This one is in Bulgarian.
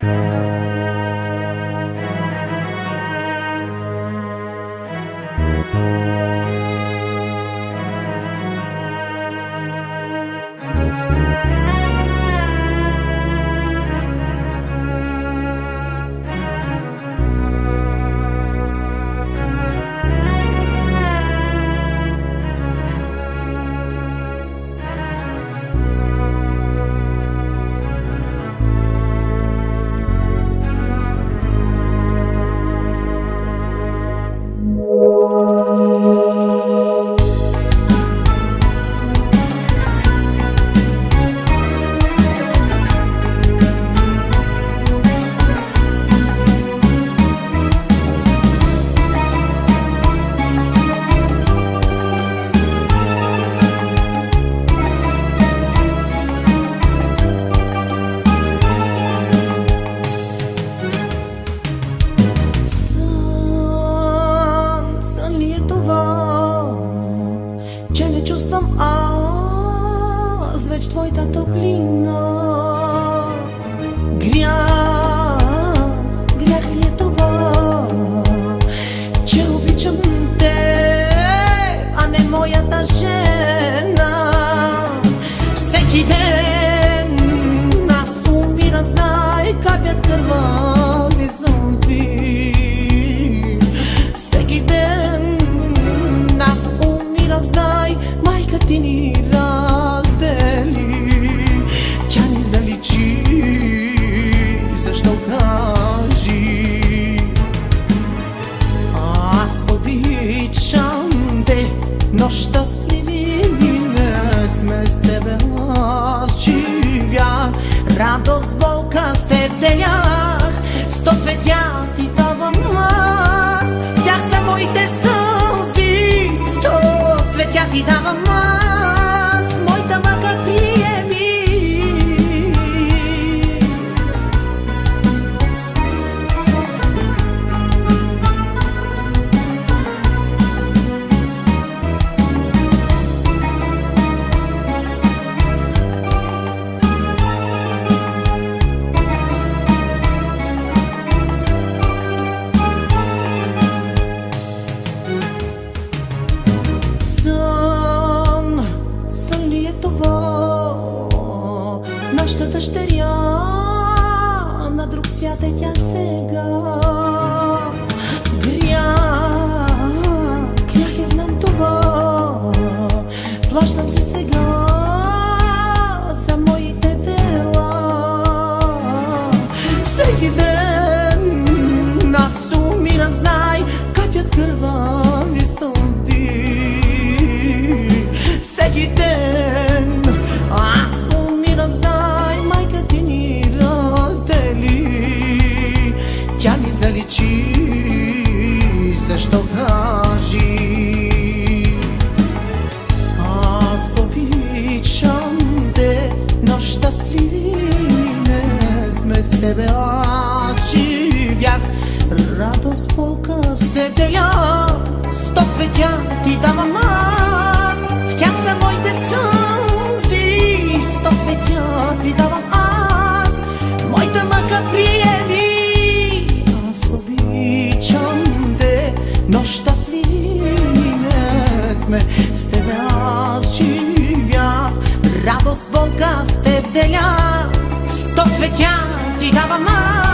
Thank you. tvoj tato plino. Но щастливи не сме с тебе. Аз живях, радост, болка с теб делях. Сто цветя ти давам аз, тях са моите сълзи. Сто цветя ти давам аз, Нашата дъщеря на друг свят е тя сега. С тебе. Аз живях, радост, болка с теб деля. Сто цветя ти давам аз, в тях са моите сълзи. Сто цветя ти давам аз, моята мака приеми. Аз обичам те, но щастливи не сме с тебе. Аз живях, радост, болка с теб деля. Сто цветя ти давам аз,